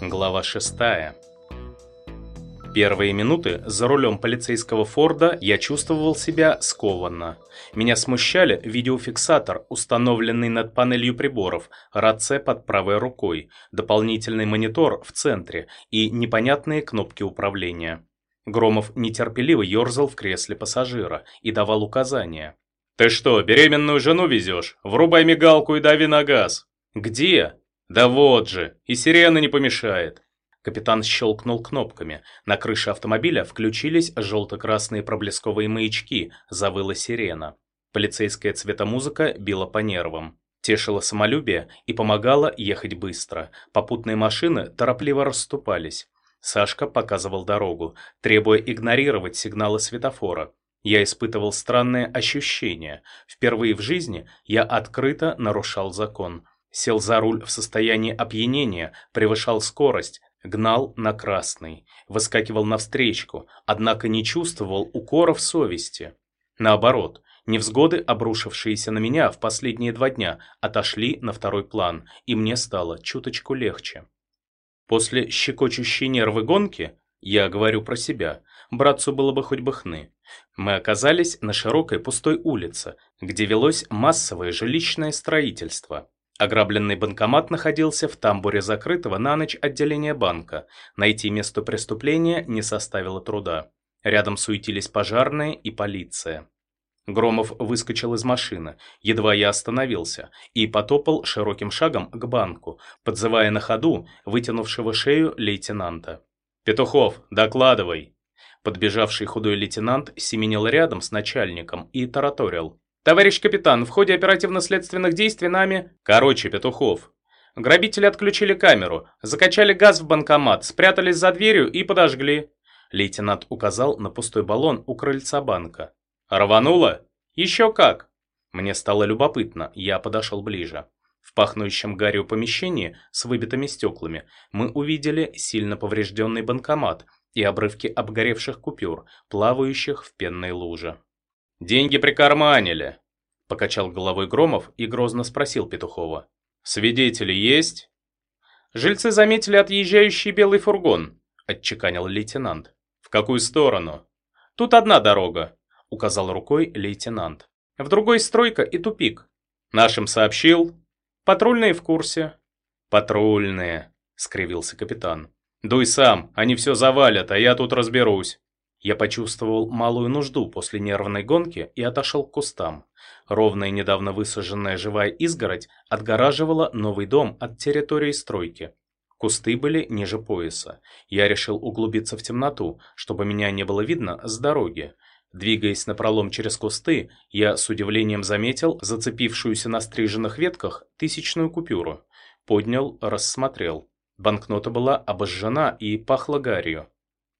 Глава 6. Первые минуты за рулем полицейского Форда я чувствовал себя скованно. Меня смущали видеофиксатор, установленный над панелью приборов, рация под правой рукой, дополнительный монитор в центре и непонятные кнопки управления. Громов нетерпеливо ерзал в кресле пассажира и давал указания. «Ты что, беременную жену везешь? Врубай мигалку и дави на газ!» «Где?» «Да вот же, и сирена не помешает». Капитан щелкнул кнопками. На крыше автомобиля включились желто-красные проблесковые маячки, завыла сирена. Полицейская цветомузыка била по нервам. Тешила самолюбие и помогала ехать быстро. Попутные машины торопливо расступались. Сашка показывал дорогу, требуя игнорировать сигналы светофора. Я испытывал странное ощущение. Впервые в жизни я открыто нарушал закон. Сел за руль в состоянии опьянения, превышал скорость, гнал на красный, выскакивал навстречку, однако не чувствовал укоров совести. Наоборот, невзгоды, обрушившиеся на меня в последние два дня, отошли на второй план, и мне стало чуточку легче. После щекочущей нервы гонки, я говорю про себя, братцу было бы хоть бы хны, мы оказались на широкой пустой улице, где велось массовое жилищное строительство. Ограбленный банкомат находился в тамбуре закрытого на ночь отделения банка. Найти место преступления не составило труда. Рядом суетились пожарные и полиция. Громов выскочил из машины, едва я остановился, и потопал широким шагом к банку, подзывая на ходу вытянувшего шею лейтенанта. «Петухов, докладывай!» Подбежавший худой лейтенант семенил рядом с начальником и тараторил. «Товарищ капитан, в ходе оперативно-следственных действий нами...» «Короче, Петухов». Грабители отключили камеру, закачали газ в банкомат, спрятались за дверью и подожгли. Лейтенант указал на пустой баллон у крыльца банка. «Рвануло?» «Еще как!» Мне стало любопытно, я подошел ближе. В пахнущем гарью помещении с выбитыми стеклами мы увидели сильно поврежденный банкомат и обрывки обгоревших купюр, плавающих в пенной луже. «Деньги прикарманили», — покачал головой Громов и грозно спросил Петухова. «Свидетели есть?» «Жильцы заметили отъезжающий белый фургон», — отчеканил лейтенант. «В какую сторону?» «Тут одна дорога», — указал рукой лейтенант. «В другой стройка и тупик». «Нашим сообщил?» «Патрульные в курсе». «Патрульные», — скривился капитан. «Дуй сам, они все завалят, а я тут разберусь». Я почувствовал малую нужду после нервной гонки и отошел к кустам. Ровная недавно высаженная живая изгородь отгораживала новый дом от территории стройки. Кусты были ниже пояса. Я решил углубиться в темноту, чтобы меня не было видно с дороги. Двигаясь напролом через кусты, я с удивлением заметил зацепившуюся на стриженных ветках тысячную купюру. Поднял, рассмотрел. Банкнота была обожжена и пахла гарью.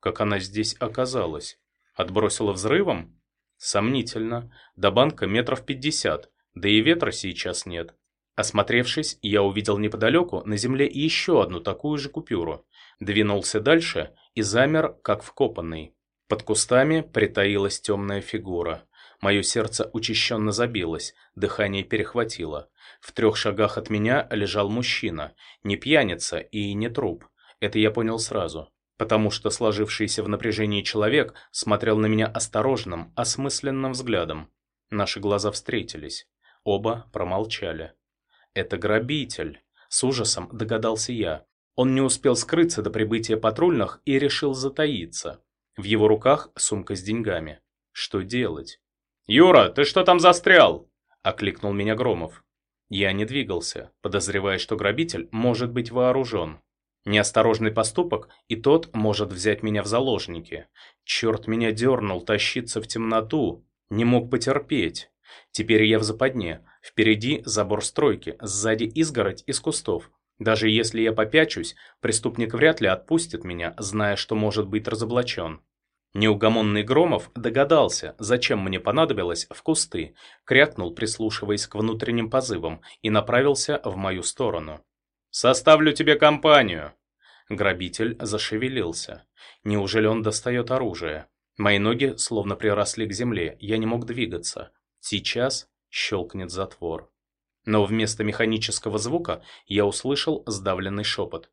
Как она здесь оказалась? Отбросила взрывом? Сомнительно. До банка метров пятьдесят, да и ветра сейчас нет. Осмотревшись, я увидел неподалеку на земле еще одну такую же купюру. Двинулся дальше и замер, как вкопанный. Под кустами притаилась темная фигура. Мое сердце учащенно забилось, дыхание перехватило. В трех шагах от меня лежал мужчина, не пьяница и не труп. Это я понял сразу потому что сложившийся в напряжении человек смотрел на меня осторожным, осмысленным взглядом. Наши глаза встретились. Оба промолчали. «Это грабитель», — с ужасом догадался я. Он не успел скрыться до прибытия патрульных и решил затаиться. В его руках сумка с деньгами. Что делать? «Юра, ты что там застрял?» — окликнул меня Громов. Я не двигался, подозревая, что грабитель может быть вооружен. Неосторожный поступок, и тот может взять меня в заложники. Черт меня дернул тащиться в темноту. Не мог потерпеть. Теперь я в западне. Впереди забор стройки, сзади изгородь из кустов. Даже если я попячусь, преступник вряд ли отпустит меня, зная, что может быть разоблачен. Неугомонный Громов догадался, зачем мне понадобилось в кусты, крякнул, прислушиваясь к внутренним позывам, и направился в мою сторону. «Составлю тебе компанию!» Грабитель зашевелился. Неужели он достает оружие? Мои ноги словно приросли к земле, я не мог двигаться. Сейчас щелкнет затвор. Но вместо механического звука я услышал сдавленный шепот.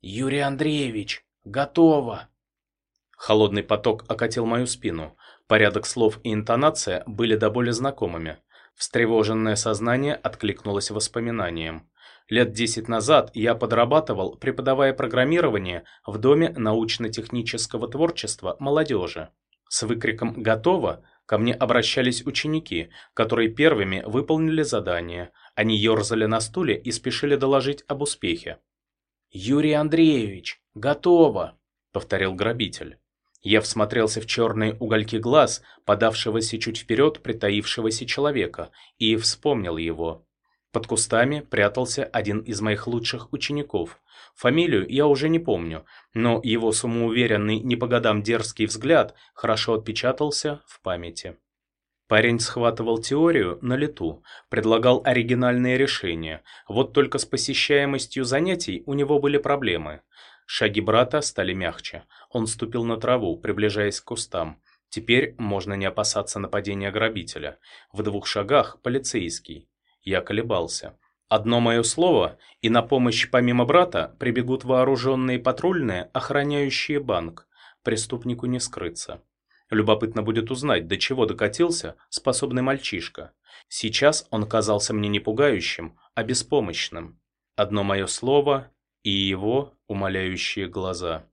«Юрий Андреевич, готово!» Холодный поток окатил мою спину. Порядок слов и интонация были до боли знакомыми. Встревоженное сознание откликнулось воспоминанием. Лет десять назад я подрабатывал, преподавая программирование в Доме научно-технического творчества молодежи. С выкриком «Готово!» ко мне обращались ученики, которые первыми выполнили задание. Они ерзали на стуле и спешили доложить об успехе. «Юрий Андреевич, готово!» — повторил грабитель. Я всмотрелся в черные угольки глаз, подавшегося чуть вперед притаившегося человека, и вспомнил его. Под кустами прятался один из моих лучших учеников. Фамилию я уже не помню, но его самоуверенный не по годам дерзкий взгляд хорошо отпечатался в памяти. Парень схватывал теорию на лету, предлагал оригинальные решения, вот только с посещаемостью занятий у него были проблемы. Шаги брата стали мягче. Он ступил на траву, приближаясь к кустам. Теперь можно не опасаться нападения грабителя. В двух шагах полицейский. Я колебался. Одно мое слово, и на помощь помимо брата прибегут вооруженные патрульные, охраняющие банк. Преступнику не скрыться. Любопытно будет узнать, до чего докатился способный мальчишка. Сейчас он казался мне не пугающим, а беспомощным. Одно мое слово, и его умоляющие глаза.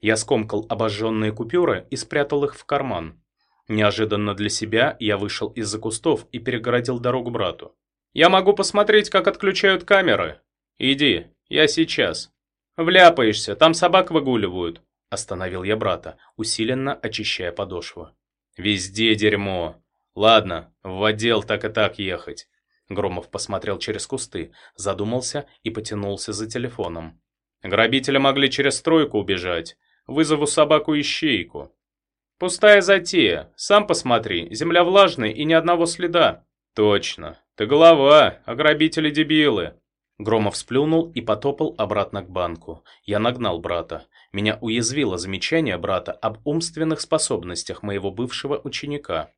Я скомкал обожженные купюры и спрятал их в карман. Неожиданно для себя я вышел из-за кустов и перегородил дорогу брату. «Я могу посмотреть, как отключают камеры. Иди, я сейчас. Вляпаешься, там собак выгуливают», – остановил я брата, усиленно очищая подошву. «Везде дерьмо. Ладно, в отдел так и так ехать. Громов посмотрел через кусты, задумался и потянулся за телефоном. Грабители могли через стройку убежать. Вызову собаку-ищейку. Пустая затея. Сам посмотри, земля влажная и ни одного следа. Точно. Ты голова, а грабители дебилы. Громов сплюнул и потопал обратно к банку. Я нагнал брата. Меня уязвило замечание брата об умственных способностях моего бывшего ученика.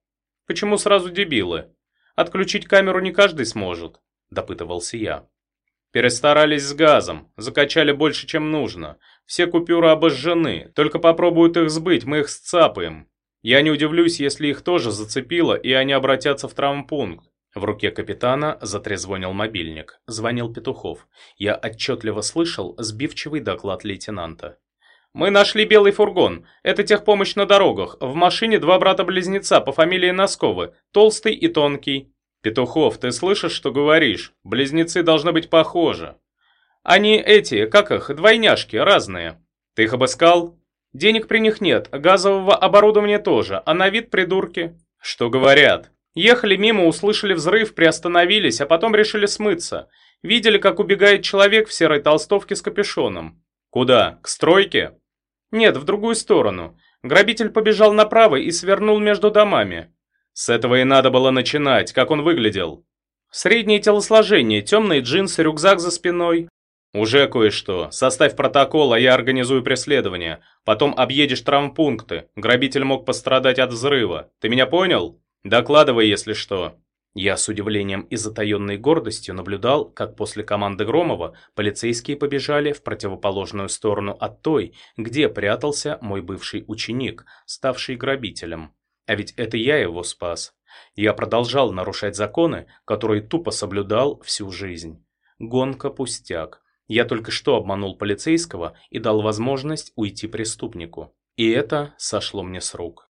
«Почему сразу дебилы?» Отключить камеру не каждый сможет», – допытывался я. Перестарались с газом, закачали больше, чем нужно. Все купюры обожжены, только попробуют их сбыть, мы их сцапаем. Я не удивлюсь, если их тоже зацепило, и они обратятся в травмпункт. В руке капитана затрезвонил мобильник. Звонил Петухов. Я отчетливо слышал сбивчивый доклад лейтенанта. «Мы нашли белый фургон. Это техпомощь на дорогах. В машине два брата-близнеца по фамилии Носковы, толстый и тонкий». «Петухов, ты слышишь, что говоришь? Близнецы должны быть похожи». «Они эти, как их, двойняшки, разные». «Ты их обыскал?» «Денег при них нет, газового оборудования тоже, а на вид придурки». «Что говорят?» «Ехали мимо, услышали взрыв, приостановились, а потом решили смыться. Видели, как убегает человек в серой толстовке с капюшоном». «Куда? К стройке?» «Нет, в другую сторону. Грабитель побежал направо и свернул между домами». «С этого и надо было начинать. Как он выглядел?» «Среднее телосложение, темные джинсы, рюкзак за спиной». «Уже кое-что. Составь протокол, а я организую преследование. Потом объедешь травмпункты. Грабитель мог пострадать от взрыва. Ты меня понял? Докладывай, если что». Я с удивлением и затаенной гордостью наблюдал, как после команды Громова полицейские побежали в противоположную сторону от той, где прятался мой бывший ученик, ставший грабителем. А ведь это я его спас. Я продолжал нарушать законы, которые тупо соблюдал всю жизнь. Гонка пустяк. Я только что обманул полицейского и дал возможность уйти преступнику. И это сошло мне с рук.